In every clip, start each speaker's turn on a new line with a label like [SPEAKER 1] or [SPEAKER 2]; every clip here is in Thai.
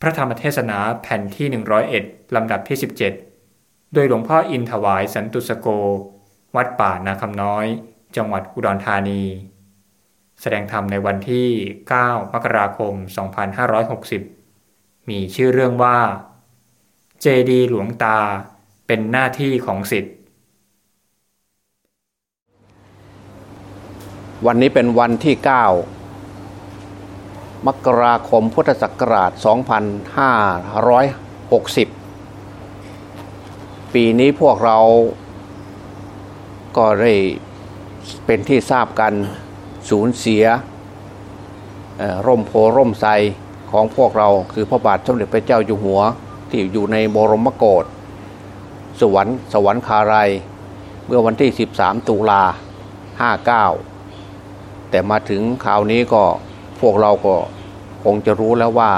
[SPEAKER 1] พระธรรมเทศนาแผ่นที่ 101 ลำดับที่ 17 โดยหลวงพ่ออินถวายสันตุสโก วัดป่านาคำน้อย จังหวัดอุดรธานี แสดงธรรมในวันที่ 9 มกราคม 2560 มีชื่อเรื่องว่า เจดีหลวงตาเป็นหน้าที่ของสิทธิ์
[SPEAKER 2] วันนี้เป็นวันที่ 9 มกราคมพุทธศักราช 2560 ปีนี้พวกเราก็ได้เป็นที่ทราบกันสูญเสียร่มโพร่มไทรของพวกเราคือพระบาทสมเด็จพระเจ้าอยู่หัวที่อยู่ในบรมโกศสวรรค์สวรรคารายเมื่อวันที่ 13 ตุลา 59 แต่มาถึงคราวนี้ก็พวกเราก็ คงจะรู้แล้วว่า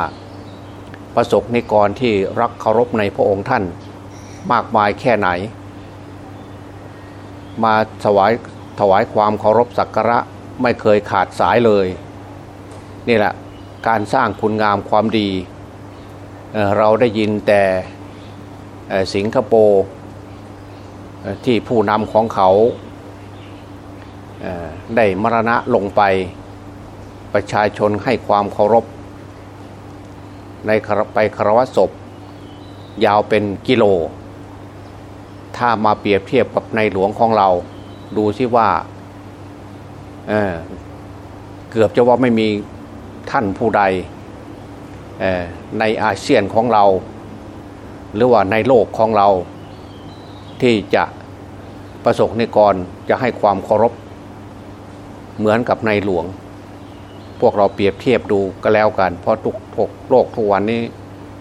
[SPEAKER 2] ประสบนิกรที่รักเคารพในพระองค์ท่านมากมายแค่ไหน มาถวายถวายความเคารพสักการะไม่เคยขาดสายเลย นี่แหละการสร้างคุณงามความดีเเราได้ยินแต่สิงคโปร์ที่ผู้นำของเขาได้มรณะลงไป ประชาชนให้ความเคารพ ในไปคารวะศพ ยาวเป็นกิโล ถ้ามาเปรียบเทียบกับในหลวงของเรา ดูซิว่าเเกือบจะว่าไม่มีท่านผู้ใดในอาเซียนของเรา หรือว่าในโลกของเรา ที่จะประสบนิกรจะให้ความเคารพ เหมือนกับในหลวง พวกเราเปรียบเทียบดูก็แล้วกัน เพราะทุกทุกโลกทุกวันนี้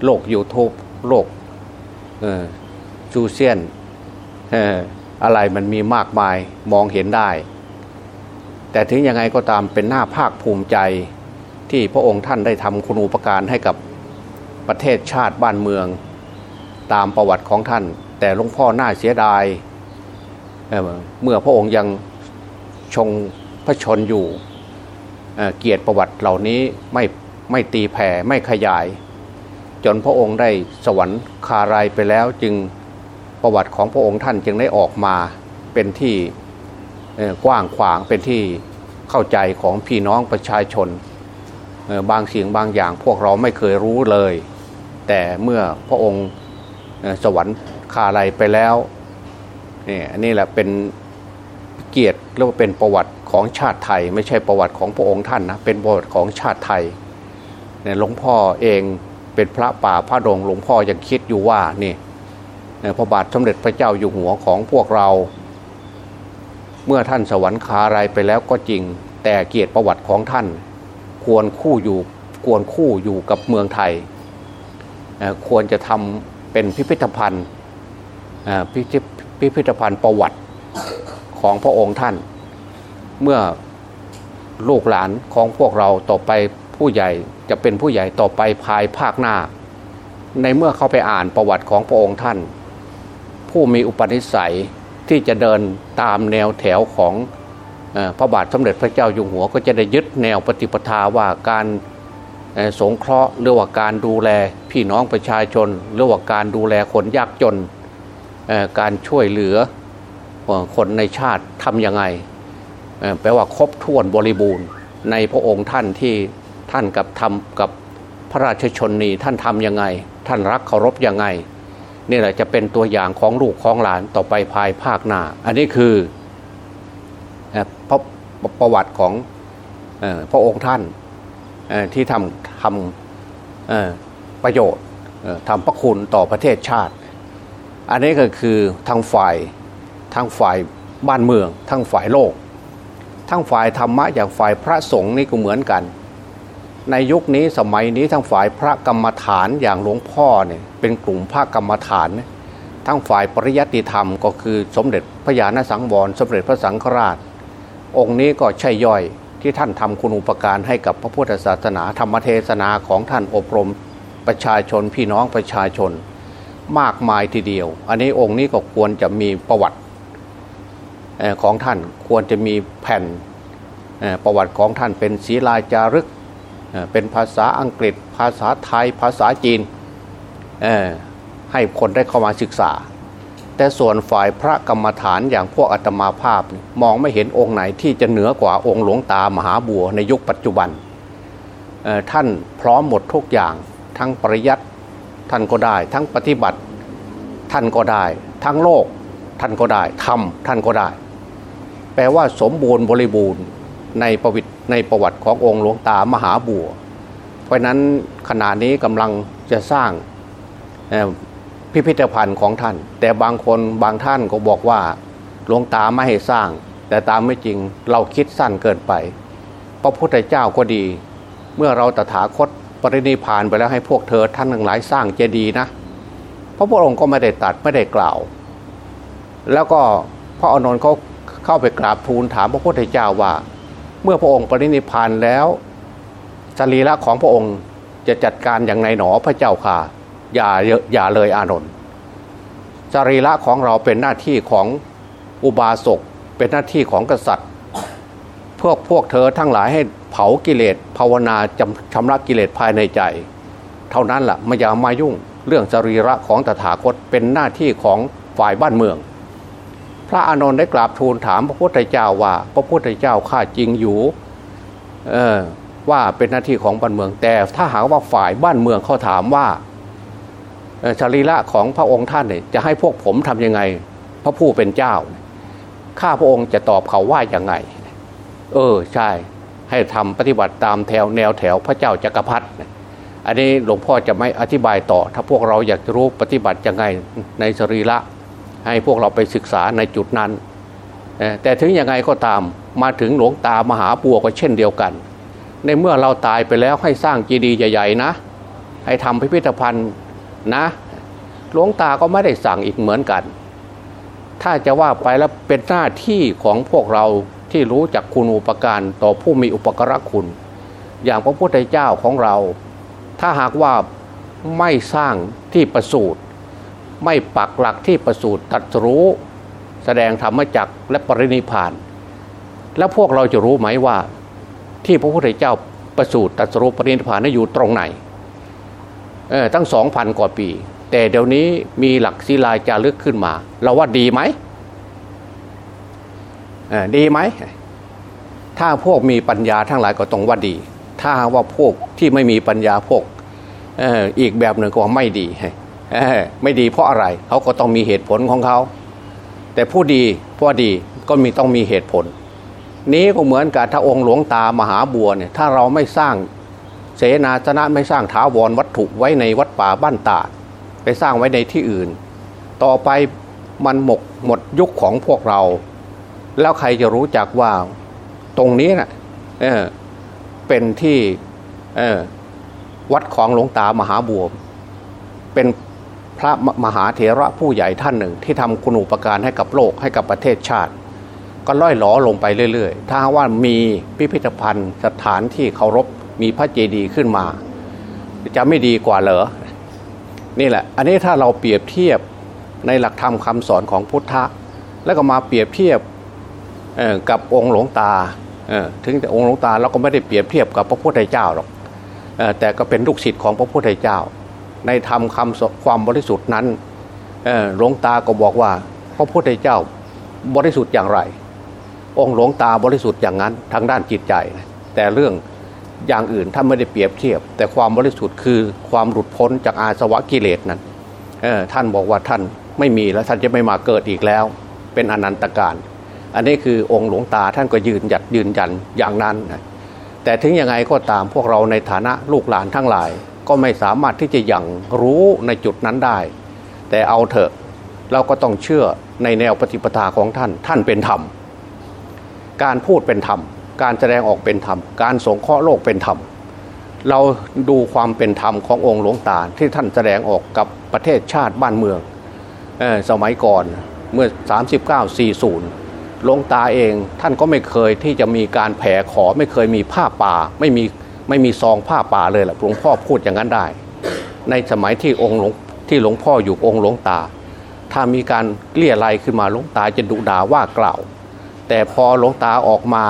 [SPEAKER 2] โลกยูทูบโลกจูเซียนอะไรมันมีมากมายมองเห็นได้ แต่ถึงยังไงก็ตามเป็นหน้าภาคภูมิใจที่พระองค์ท่านได้ทำคุณูปการให้กับประเทศชาติบ้านเมือง ตามประวัติของท่าน แต่หลวงพ่อน่าเสียดายเมื่อพระองค์ยังชงพระชนอยู่ เกียรติประวัติเหล่านี้ไม่ไม่ตีแผ่ไม่ขยาย จนพระองค์ได้สวรรคารายไปแล้วจึงประวัติของพระองค์ท่านจึงได้ออกมาเป็นที่กว้างขวางเป็นที่เข้าใจของพี่น้องประชาชน บางสิ่งบางอย่างพวกเราไม่เคยรู้เลย แต่เมื่อพระองค์สวรรคาลัยไปแล้วนี่อันนี้แหละเป็นเกียรติเรียกว่าเป็นประวัติ ของชาติไทย ไม่ใช่ประวัติของพระองค์ท่านนะเป็นประวัติของชาติไทยเนี่ยหลวงพ่อเองเป็นพระป่าพระดงหลวงพ่อยังคิดอยู่ว่านี่พระบาทสมเด็จพระเจ้าอยู่หัวของพวกเรา เมื่อท่านสวรรคาลัยไปแล้วก็จริง แต่เกียรติประวัติของท่าน ควรคู่อยู่ควรคู่อยู่กับเมืองไทย ควรจะทำเป็นพิพิธภัณฑ์พิพิธภัณฑ์ประวัติของพระองค์ท่าน เมื่อลูกหลานของพวกเราต่อไปผู้ใหญ่จะเป็นผู้ใหญ่ต่อไปภายภาคหน้า ในเมื่อเขาไปอ่านประวัติของพระองค์ท่าน ผู้มีอุปนิสัยที่จะเดินตามแนวแถวของพระบาทสมเด็จพระเจ้าอยู่หัวก็จะได้ยึดแนวปฏิปทาว่าการสงเคราะห์หรือว่าการดูแลพี่น้องประชาชนหรือว่าการดูแลคนยากจนการช่วยเหลือคนในชาติทำยังไง แปลว่าครบถ้วนบริบูรณ์ในพระองค์ท่านที่ท่านกับทำกับพระราชชนนีท่านทำยังไง ท่านรักเคารพยังไงนี่แหละจะเป็นตัวอย่างของลูกของหลานต่อไปภายภาคหน้า อันนี้คือพระประวัติของพระองค์ท่านที่ทำทำประโยชน์ทำพระคุณต่อประเทศชาติ อันนี้ก็คือทางฝ่ายทั้งฝ่ายบ้านเมืองทั้งฝ่ายโลก ทั้งฝ่ายธรรมะอย่างฝ่ายพระสงฆ์นี่ก็เหมือนกัน ในยุคนี้สมัยนี้ทั้งฝ่ายพระกรรมฐานอย่างหลวงพ่อเนี่ยเป็นกลุ่มพระกรรมฐานทั้งฝ่ายปริยัติธรรมก็คือสมเด็จพระญาณสังวรสมเด็จพระสังฆราช องค์นี้ก็ใช่ย่อยที่ท่านทำคุณอุปการให้กับพระพุทธศาสนาธรรมเทศนาของท่านอบรมประชาชนพี่น้องประชาชน มากมายทีเดียว อันนี้องค์นี้ก็ควรจะมีประวัติ ของท่านควรจะมีแผ่นประวัติของท่านเป็นศีลาจารึกเป็นภาษาอังกฤษ ภาษาไทย ภาษาจีนให้คนได้เข้ามาศึกษา แต่ส่วนฝ่ายพระกรรมฐานอย่างพวกอาตมาภาพมองไม่เห็นองค์ไหนที่จะเหนือกว่าองค์หลวงตามหาบัวในยุคปัจจุบัน ท่านพร้อมหมดทุกอย่างทั้งปริยัติท่านก็ได้ ทั้งปฏิบัติท่านก็ได้ ทั้งโลกท่านก็ได้ทำท่านก็ได้ แปลว่าสมบูรณ์บริบูรณ์ในประวัติในประวัติขององค์หลวงตามหาบัว เพราะนั้นขณะนี้กำลังจะสร้างพิพิธภัณฑ์ของท่าน แต่บางคนบางท่านก็บอกว่าหลวงตาไม่ให้สร้าง แต่ตามไม่จริงเราคิดสั้นเกินไป พระพุทธเจ้าก็ดี เมื่อเราตถาคตปรินิพานไปแล้วให้พวกเธอท่านทั้งหลายสร้างเจดีย์นะ พระพุทธองค์ก็ไม่ได้ตัดไม่ได้กล่าว แล้วก็พระอานนท์เขา เข้าไปกราบทูลถามพระพุทธเจ้าว่า เมื่อพระองค์ปรินิพานแล้วสรีระของพระองค์จะจัดการอย่างไรหนอพระเจ้าค่ะ อย่าอย่าเลยอานนท์สรีระของเราเป็นหน้าที่ของอุบาสกเป็นหน้าที่ของกษัตริย์ พวกพวกเธอทั้งหลายให้เผากิเลสภาวนาจำชำระกิเลสภายในใจ เท่านั้นละ่ะไม่อย่ามายุ่งเรื่องสรีระของตถาคตเป็นหน้าที่ของฝ่ายบ้านเมือง พระอานนท์ได้กราบทูลถามพระพุทธเจ้าว่า พระพุทธเจ้าข้าจริงอยู่เออว่าเป็นหน้าที่ของบ้านเมืองแต่ ถ้าหากว่าฝ่ายบ้านเมืองเขาถามว่าสรีระของพระองค์ท่านเนี่ยจะให้พวกผมทํำยังไง พระผู้เป็นเจ้าข้าพระองค์จะตอบเขาว่าอย่างไง เออใช่ ให้ทำปฏิบัติตามแถวแนวแถวพระเจ้าจักรพรรดิอันนี้หลวงพ่อจะไม่อธิบายต่อ ถ้าพวกเราอยากจะรู้ปฏิบัติยังไงในสรีระ ให้พวกเราไปศึกษาในจุดนั้น แต่ถึงยังไงก็ตามมาถึงหลวงตามหาปัวก็เช่นเดียวกัน ในเมื่อเราตายไปแล้วให้สร้างจีดีย์ใหญ่ๆนะ ให้ทำพิพิธภัณฑ์นะ หลวงตาก็ไม่ได้สั่งอีกเหมือนกัน ถ้าจะว่าไปแล้วเป็นหน้าที่ของพวกเราที่รู้จักคุณอุปการต่อผู้มีอุปการะคุณ อย่างพระพุทธเจ้าของเรา ถ้าหากว่าไม่สร้างที่ประสูตร ไม่ปักหลักที่ประสูตรตัดรู้ แสดงธรรมจักและปรินิพาน แล้วพวกเราจะรู้ไหมว่า ที่พระพุทธเจ้าประสูตรตัดรู้ปรินิพานนั้นอยู่ตรงไหนเออตั้งสองพันกว่าปี แต่เดี๋ยวนี้มีหลักศิลาจารึกขึ้นมา เราว่าดีไหมดีไหมถ้าพวกมีปัญญาทั้งหลายก็ต้องว่าดี ถ้าว่าพวกที่ไม่มีปัญญาพวกอีกแบบหนึ่งก็ไม่ดี ไม่ดีเพราะอะไรเขาก็ต้องมีเหตุผลของเขา แต่ผู้ดีเพราะดีก็มีต้องมีเหตุผล นี้ก็เหมือนกับถ้าองค์หลวงตามหาบัวเนี่ยถ้าเราไม่สร้างเสนาสนะไม่สร้างท้าวรวัตถุไว้ในวัดป่าบ้านตาดไปสร้างไว้ในที่อื่น ต่อไปมันหมกหมดยุคของพวกเรา แล้วใครจะรู้จักว่าตรงนี้นะ่ะเป็นที่วัดของหลวงตามหาบัวเป็น พระมหาเถระผู้ใหญ่ท่านหนึ่ง ที่ทำคุณูปการให้กับโลกให้กับประเทศชาติ ก็ล่อยหลอลงไปเรื่อยๆ ถ้าว่ามีพิพิธภัณฑ์สถานที่เคารพมีพระเจดีย์ขึ้นมา จะไม่ดีกว่าเหรอนี่แหละ อันนี้ถ้าเราเปรียบเทียบในหลักธรรมคำสอนของพุทธะ แล้วก็มาเปรียบเทียบกับองค์หลวงตาถึงแต่องค์หลวงตาเราก็ไม่ได้เปรียบเทียบกับพระพุทธเจ้าหรอกแต่ก็เป็นลูกศิษย์ของพระพุทธเจ้า ในธรรมคำความบริสุทธิ์นั้นหลวงตาก็บอกว่าพระพุทธเจ้าบริสุทธิ์อย่างไร องค์หลวงตาบริสุทธิ์อย่างนั้นทางด้านจิตใจ แต่เรื่องอย่างอื่นท่านไม่ได้เปรียบเทียบ แต่ความบริสุทธิ์คือความหลุดพ้นจากอาสวะกิเลสนั้นท่านบอกว่าท่านไม่มีแล้วท่านจะไม่มาเกิดอีกแล้ว เป็นอนันตการ อันนี้คือองค์หลวงตาท่านก็ยืนหยัดยืนยันอย่างนั้น แต่ถึงยังไงก็ตามพวกเราในฐานะลูกหลานทั้งหลาย ก็ไม่สามารถที่จะยังรู้ในจุดนั้นได้ แต่เอาเถอะเราก็ต้องเชื่อในแนวปฏิปทาของท่านท่านเป็นธรรม การพูดเป็นธรรม การแสดงออกเป็นธรรม การสงเคราะห์โลกเป็นธรรม เราดูความเป็นธรรมขององค์หลวงตาที่ท่านแสดงออกกับประเทศชาติบ้านเมืองสมัยก่อนเมื่อ 39 40 หลวงตาเองท่านก็ไม่เคยที่จะมีการแผ่ขอไม่เคยมีผ้าป่าไม่มี ไม่มีซองผ้าป่าเลยแหละหลวงพ่อพูดอย่างนั้นได้ ในสมัยที่องค์หลวงที่หลวงพ่ออยู่องค์หลวงตา ถ้ามีการเลี่ยไรขึ้นมาหลวงตาจะดุด่าว่ากล่าว แต่พอหลวงตาออกมา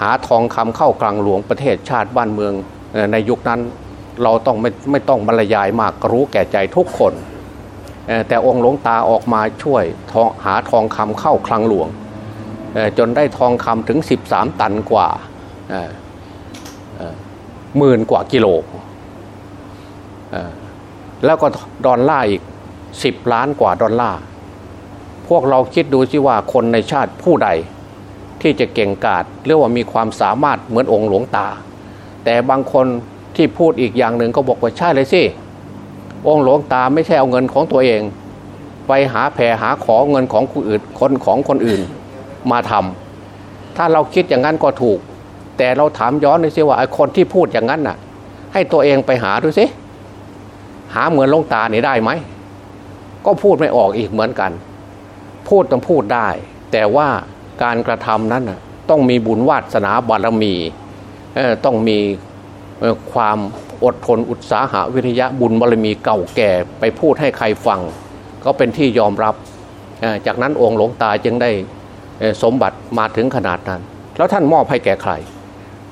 [SPEAKER 2] หาทองคำเข้ากลางหลวงประเทศชาติบ้านเมืองในยุคนั้นเราต้องไม่ไม่ต้องบรรยายมากรู้แก่ใจทุกคน แต่องค์หลวงตาออกมาช่วยหาทองคำเข้าคลังหลวง จนได้ทองคำถึง 13 ตันกว่า หมื่นกว่ากิโลแล้วก็ดอลลาร์อีก10ล้านกว่าดอลลาร์พวกเราคิดดูสิว่าคนในชาติผู้ใด ที่จะเก่งกาจเรียกว่ามีความสามารถเหมือนองค์หลวงตา แต่บางคนที่พูดอีกอย่างหนึ่งก็บอกว่าใช่เลยสิองค์หลวงตาไม่ใช่เอาเงินของตัวเอง ไปหาแผ่หาขอเงินของคนอื่นคนของคนอื่นมาทำถ้าเราคิดอย่างนั้นก็ถูก แต่เราถามย้อนเลยสิว่าไอ้คนที่พูดอย่างนั้นน่ะ ให้ตัวเองไปหาดูสิหาเหมือนหลวงตาเนี่ได้ไหมก็พูดไม่ออกอีกเหมือนกัน พูดต้องพูดได้ แต่ว่าการกระทำนั้นต้องมีบุญวาสนาบารมีต้องมีความอดทนอุตสาหะวิทยะบุญบารมีเก่าแก่ไปพูดให้ใครฟัง ก็เป็นที่ยอมรับจากนั้นองค์หลวงตาจึงได้สมบัติมาถึงขนาดนั้น แล้วท่านมอบให้แก่ใคร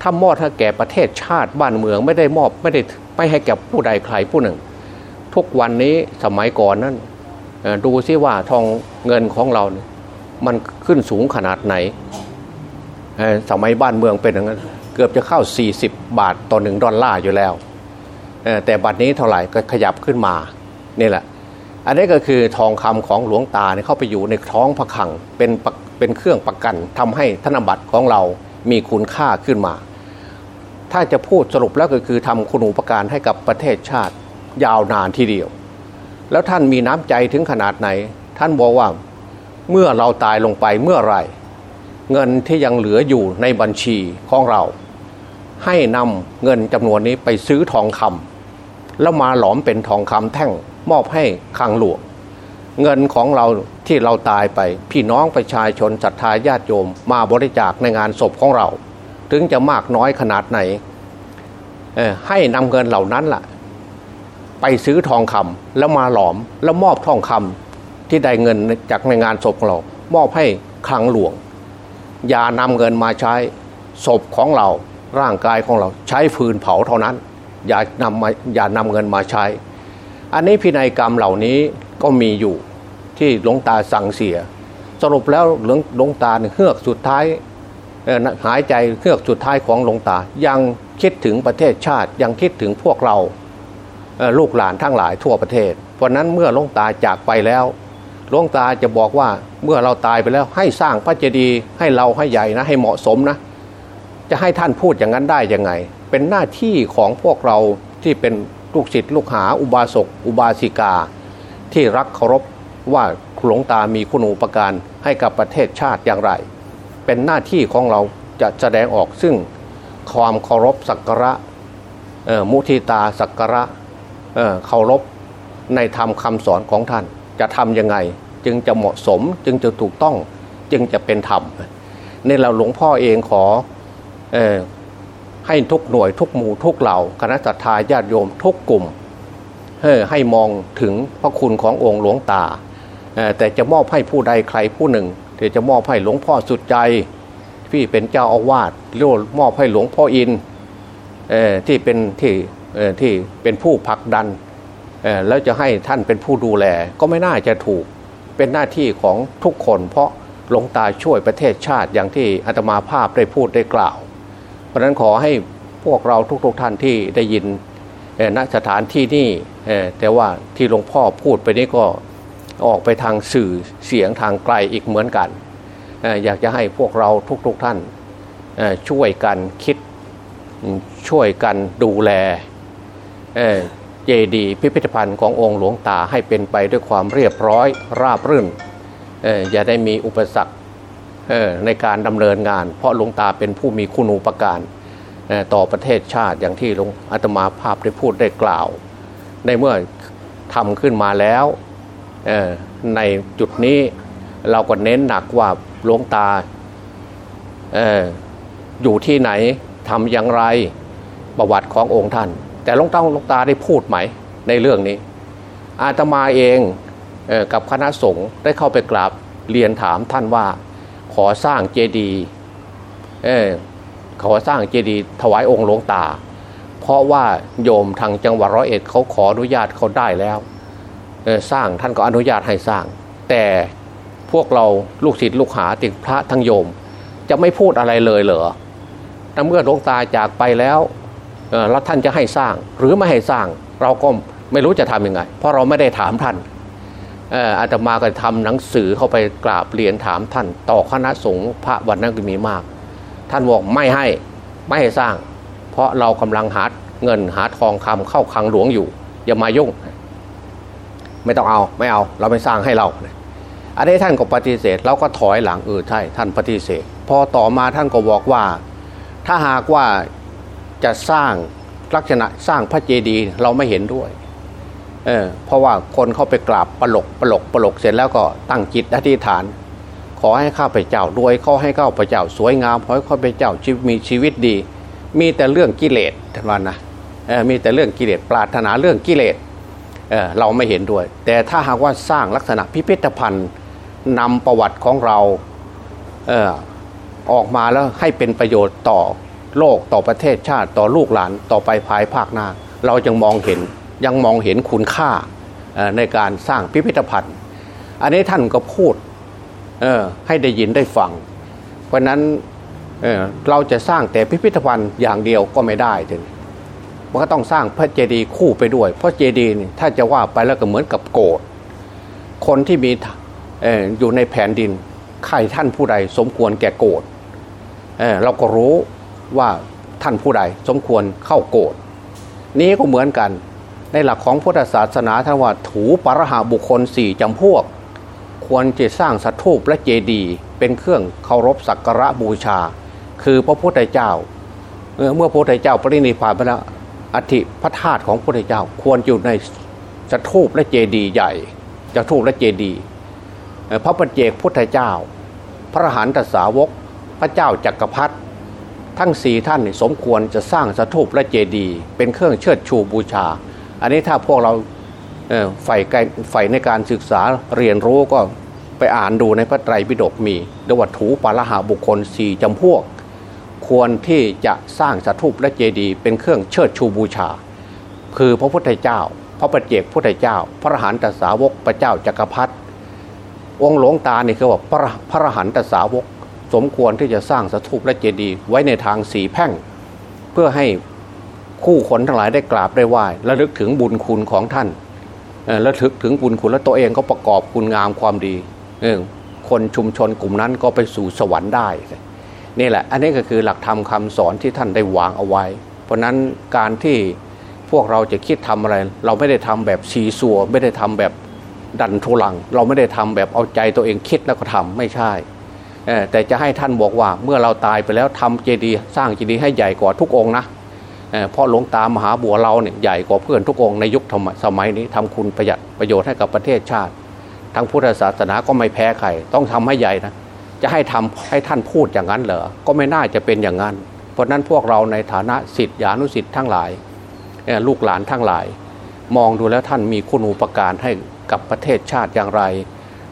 [SPEAKER 2] ถ้ามอบให้แก่ประเทศชาติบ้านเมืองไม่ได้มอบไม่ได้ไม่ให้แก่ผู้ใดใครผู้หนึ่ง ทุกวันนี้สมัยก่อนนั้นดูซิว่าทองเงินของเราเนี่ยมันขึ้นสูงขนาดไหนสมัยบ้านเมืองเป็นอย่างนั้นเกือบจะเข้า 40 บาทต่อหนึ่งดอลลาร์อยู่แล้ว แต่บัดนี้เท่าไหร่ก็ขยับขึ้นมานี่แหละ อันนี้ก็คือทองคำของหลวงตาเนี่ยเข้าไปอยู่ในท้องพระขังเป็นเป็นเครื่องประกันทำให้ธนบัตรของเรามีคุณค่าขึ้นมา ถ้าจะพูดสรุปแล้วก็คือทำคุณูปการให้กับประเทศชาติยาวนานทีเดียว แล้วท่านมีน้ำใจถึงขนาดไหน ท่านบอกว่าเมื่อเราตายลงไปเมื่อไรเงินที่ยังเหลืออยู่ในบัญชีของเรา ให้นำเงินจำนวนนี้ไปซื้อทองคำแล้วมาหลอมเป็นทองคำแท่งมอบให้คังหลวงเงินของเราที่เราตายไป พี่น้องประชาชนศรัทธาญาติโยมมาบริจาคในงานศพของเรา ถึงจะมากน้อยขนาดไหนให้นำเงินเหล่านั้นล่ะ ไปซื้อทองคำแล้วมาหลอมแล้วมอบทองคำที่ได้เงินจากในงานศพของเรา มอบให้คลังหลวง อย่านำเงินมาใช้ศพของเราร่างกายของเราใช้ฟืนเผาเท่านั้น อย่านำมาอย่านำเงินมาใช้ อันนี้พินัยกรรมเหล่านี้ก็มีอยู่ที่หลวงตาสั่งเสีย สรุปแล้วหลวงลงตาเนี่เฮือกสุดท้าย หายใจเฮือกสุดท้ายของหลวงตา ยังคิดถึงประเทศชาติยังคิดถึงพวกเราลูกหลานทั้งหลายทั่วประเทศ เพราะนั้นเมื่อหลวงตาจากไปแล้วลวงตาจะบอกว่าเมื่อเราตายไปแล้วให้สร้างพระเจดีย์ให้เราให้ใหญ่นะให้เหมาะสมนะ จะให้ท่านพูดอย่างนั้นได้ยังไง เป็นหน้าที่ของพวกเราที่เป็นลูกศิษย์ลูกหาอุบาสกอุบาสิกา ที่รักเคารพว่าหลวงตามีคุณูปการให้กับประเทศชาติอย่างไร เป็นหน้าที่ของเราจะแสดงออกซึ่งความเคารพสักการะมุทิตาสักการะเคารพในธรรมคำสอนของท่าน จะทำยังไงจึงจะเหมาะสมจึงจะถูกต้องจึงจะเป็นธรรมนี่เราหลวงพ่อเองขออให้ทุกหน่วยทุกหมู่ทุกเหล่าคณะสัตยาญาติโยมทุกกลุ่มให้มองถึงพระคุณขององค์หลวงตาแต่จะมอบให้ผู้ใดใครผู้หนึ่ง ที่จะมอบให้หลวงพ่อสุดใจ ที่เป็นเจ้าอาวาสหรือมอบให้หลวงพ่ออินที่เป็นที่ที่เป็นผู้ผลักดันแล้วจะให้ท่านเป็นผู้ดูแล ก็ไม่น่าจะถูกเป็นหน้าที่ของทุกคน เพราะหลวงตาช่วยประเทศชาติอย่างที่อาตมาภาพได้พูดได้กล่าว เพราะนั้นขอให้พวกเราทุกๆทท่านที่ได้ยินณสถานที่นี่แต่ว่าที่หลวงพ่อพูดไปนี้ก็ ออกไปทางสื่อเสียงทางไกลอีกเหมือนกัน อยากจะให้พวกเราทุกๆทท่านช่วยกันคิดช่วยกันดูแลเจดีย์พิพิธภัณฑ์ขององค์หลวงตาให้เป็นไปด้วยความเรียบร้อยราบรื่นอย่าได้มีอุปสรรคในการดำเนินงาน เพราะหลวงตาเป็นผู้มีคุณูปการต่อประเทศชาติอย่างที่หลวงอาตมาภาพได้พูดได้กล่าว ในเมื่อทำขึ้นมาแล้ว ในจุดนี้เราก็เน้นหนักว่าหลวงตาออยู่ที่ไหนทำอย่างไรประวัติขององค์ท่าน แต่หลวงตาหลวงตาได้พูดไหมในเรื่องนี้ อาตมาเองเอกับคณะสงฆ์ได้เข้าไปกราบเรียนถามท่านว่า ขอสร้างเจดีย์ขอสร้างเจดีย์ถวายองค์หลวงตา เพราะว่าโยมทางจังหวัดร้อยเอ็ดเขาขออนุญาตเขาได้แล้ว สร้างท่านก็อนุญาตให้สร้าง แต่พวกเราลูกศิษย์ลูกหาติดพระทั้งโยม จะไม่พูดอะไรเลยเหรอถ้าเมื่อหลวงตาจากไปแล้วแล้วท่านจะให้สร้างหรือไม่ให้สร้าง เราก็ไม่รู้จะทํำยังไง เพราะเราไม่ได้ถามท่านอาตมาก็ทำหนังสือเข้าไปกราบเรียนถามท่าน ต่อคณะสงฆ์พระวันนั้นก็มีมาก ท่านบอกไม่ให้ไม่ให้สร้าง เพราะเรากำลังหาเงินหาทองคำเข้าคลังหลวงอยู่ อย่ามายุ่ง ไม่ต้องเอาไม่เอาเราไม่สร้างให้เรา อันนี้ท่านก็ปฏิเสธเราก็ถอยหลังเออใช่ท่านปฏิเสธ พอต่อมาท่านก็บอกว่า ถ้าหากว่าจะสร้างลักษณะสร้างพระเจดีย์เราไม่เห็นด้วยเออเพราะว่าคนเข้าไปกราบปลกปลกปลกเสร็จแล้วก็ตั้งจิตอธิษฐาน ขอให้ข้าพเจ้ารวยขอให้ข้าพเจ้าสวยงามขอให้ข้าพเจ้าชีวิตมีชีวิตดี มีแต่เรื่องกิเลสท่านว่านะเออมีแต่เรื่องกิเลสปรารถนาเรื่องกิเลส เเราไม่เห็นด้วย แต่ถ้าหากว่าสร้างลักษณะพิพิธภัณฑ์นำประวัติของเราเออออกมาแล้วให้เป็นประโยชน์ต่อโลกต่อประเทศชาติต่อลูกหลานต่อไปภายภาคหน้า เราจึงมองเห็นยังมองเห็นคุณค่าในการสร้างพิพิธภัณฑ์ อันนี้ท่านก็พูดให้ได้ยินได้ฟัง เพราะนั้นเเราจะสร้างแต่พิพิธภัณฑ์อย่างเดียวก็ไม่ได้ถึง มันก็ต้องสร้างพระเจดีย์คู่ไปด้วย เพราะเจดีย์ถ้าจะว่าไปแล้วก็เหมือนกับโกดคนที่มีออยู่ในแผ่นดินใครท่านผู้ใดสมควรแก่โกดเเราก็รู้ว่าท่านผู้ใดสมควรเข้าโกดนี้ก็เหมือนกัน ในหลักของพุทธศาสนาท่านว่าถูปรหาบุคคลสี่จำพวก ควรจะสร้างสัตทูปและเจดีย์เป็นเครื่องเคารพสักการะบูชา คือพระพุทธเจ้าเมื่อพระพุทธเจ้าปรินิพพานไปแล้ว อธิพระธาตุของพระพุทธเจ้า ควรอยู่ในสัตทูปและเจดีย์ใหญ่จะทูปและเจดีย์พระปัจเจกพุทธเจ้า พระหันตสาวก พระเจ้าจักรพรรดิทั้งสี่ท่านสมควรจะสร้างสถูปและเจดีย์เป็นเครื่องเชิดชูบูชา อันนี้ถ้าพวกเราใฝ่ใฝ่ในการศึกษาเรียนรู้ก็ไปอ่านดูในพระไตรปิฎกมีดวัตถุปาลหาบุคคลสี่จำพวก ควรที่จะสร้างสถูปและเจดีย์เป็นเครื่องเชิดชูบูชา คือพระพุทธเจ้า พระปฏิเจกพุทธเจ้า พระหันตสาวกพระเจ้าจักรพรรดิองค์หลวงตาเนี่คือว่าพระพระหันตสาวก สมควรที่จะสร้างสถูปและเจดีย์ไว้ในทางสีแพ่ง เพื่อให้คู่คนทั้งหลายได้กราบได้ไหว้และลึกถึงบุญคุณของท่านและลึกถึงบุญคุณและตัวเองก็ประกอบคุณงามความดีคนชุมชนกลุ่มนั้นก็ไปสู่สวรรค์ได้ นี่แหละ อันนี้ก็คือหลักธรรมคาสอนที่ท่านได้วางเอาไว้ เพราะนั้นการที่พวกเราจะคิดทำอะไร เราไม่ได้ทำแบบชีสัวไม่ได้ทำแบบดันทุลัง เราไม่ได้ทำแบบเอาใจตัวเองคิดแล้วก็ทำไม่ใช่แต่จะให้ท่านบอกว่าเมื่อเราตายไปแล้วทำเจดีย์สร้างเจดีย์ให้ใหญ่กว่าทุกองนะเพราะหลวงตามหาบัวเราเนี่ยใหญ่กว่าเพื่อนทุกองในยุคสมัยนี้ทำคุณประหยัดประโยชน์ให้กับประเทศชาติ ทั้งพุทธศาสนาก็ไม่แพ้ใครต้องทำให้ใหญ่นะ จะให้ทำให้ท่านพูดอย่างนั้นเหรอ ก็ไม่น่าจะเป็นอย่างนั้น เพราะนั้นพวกเราในฐานะสิทธิานุสิทธิ์ทั้งหลาย ลูกหลานทั้งหลาย มองดูแล้วท่านมีคุณูปการให้กับประเทศชาติอย่างไร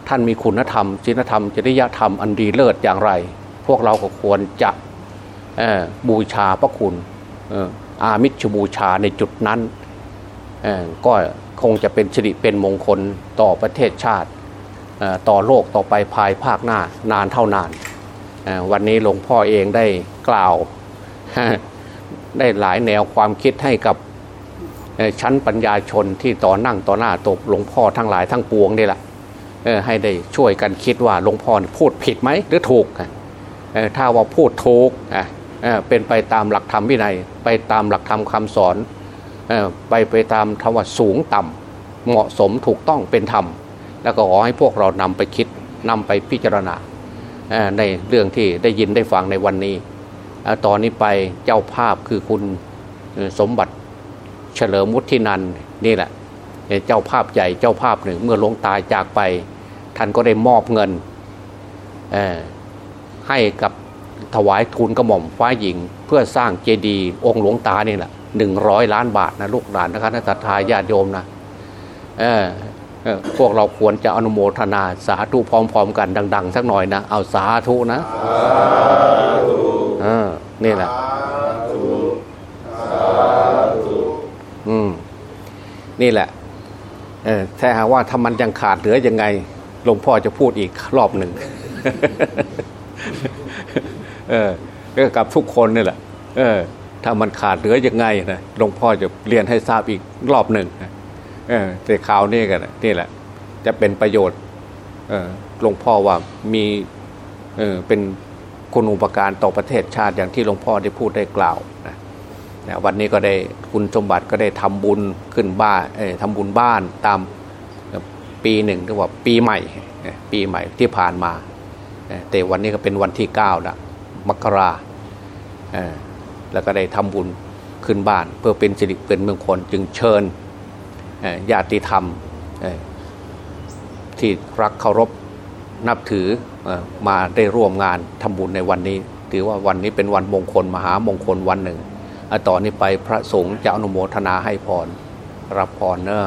[SPEAKER 2] ท่านมีคุณธรรมศีลธรรม จริยธรรมอันดีเลิศอย่างไร พวกเราก็ควรจะบูชาพระคุณอามิชบูชาในจุดนั้นก็คงจะเป็นสิริเป็นมงคลต่อประเทศชาติ ต่อโลกต่อไปภายภาคหน้านานเท่านาน วันนี้หลวงพ่อเองได้กล่าว ได้หลายแนวความคิดให้กับชั้นปัญญาชนที่ต่อนั่งต่อหน้าตบหลวงพ่อทั้งหลายทั้งปวงนี่แหละให้ได้ช่วยกันคิดว่าหลวงพ่อพูดผิดไหมหรือถูกถ้าว่าพูดถูกเป็นไปตามหลักธรรมวินัย ไปตามหลักธรรมคาสอนไปไปตามธรรมสูงต่ำเหมาะสมถูกต้องเป็นธรรม แล้วก็ขอให้พวกเรานำไปคิดนำไปพิจารณาในเรื่องที่ได้ยินได้ฟังในวันนี้ตอนนี้ไปเจ้าภาพคือคุณสมบัติเฉลิมวุฒินันนี่แหละเจ้าภาพใหญ่เจ้าภาพหนึ่ง เมื่อลงตายจากไป ท่านก็ได้มอบเงินให้กับถวายทุนกระหม่อมฟ้าหญิง เพื่อสร้างเจดีย์องค์หลวงตานี่แหละหนึ่งร้อยล้านบาทนะลูกหลานนะครับนักทายาติโยมนะเออ พวกเราควรจะอนุโมทนาสาธุพร้อมๆกันดัง ๆ สักหน่อยนะ เอาสาธุนะสาธุนี่แหละสาธุสาอืมนี่แหละเออถ้าหากว่าถ้ามันยังขาดเหลือยังไงหลวงพ่อจะพูดอีกรอบหนึ่งเออก็กับทุกคนนี่แหละ เออ ถ้ามันขาดเหลือยังไงนะหลวงพ่อจะเรียนให้ทราบอีกรอบหนึ่งนะ เออแต่ข่าวนี้กันนี่แหละ จะเป็นประโยชน์หลวงพ่อว่ามีเออเป็นคุณอุปการต่อประเทศชาติอย่างที่หลวงพ่อได้พูดได้กล่าวนะนะวันนี้ก็ได้คุณสมบัติก็ได้ทำบุญขึ้นบ้านเออทำบุญบ้านตามปีหนึ่งเรียกว่าปีใหม่ ปีใหม่ที่ผ่านมา แต่วันนี้ก็เป็นวันที่เก้าละมกราแล้วก็ได้ทำบุญขึ้นบ้าน เพื่อเป็นสิริเป็นมงคลจึงเชิญ ญาติธรรมที่รักเคารพนับถือมาได้ร่วมงานทำบุญในวันนี้ ถือว่าวันนี้เป็นวันมงคลมหามงคลวันหนึ่งต่อนนี้ไปพระสงฆ์จะอนุโมทนาให้พร รับพรเนอะ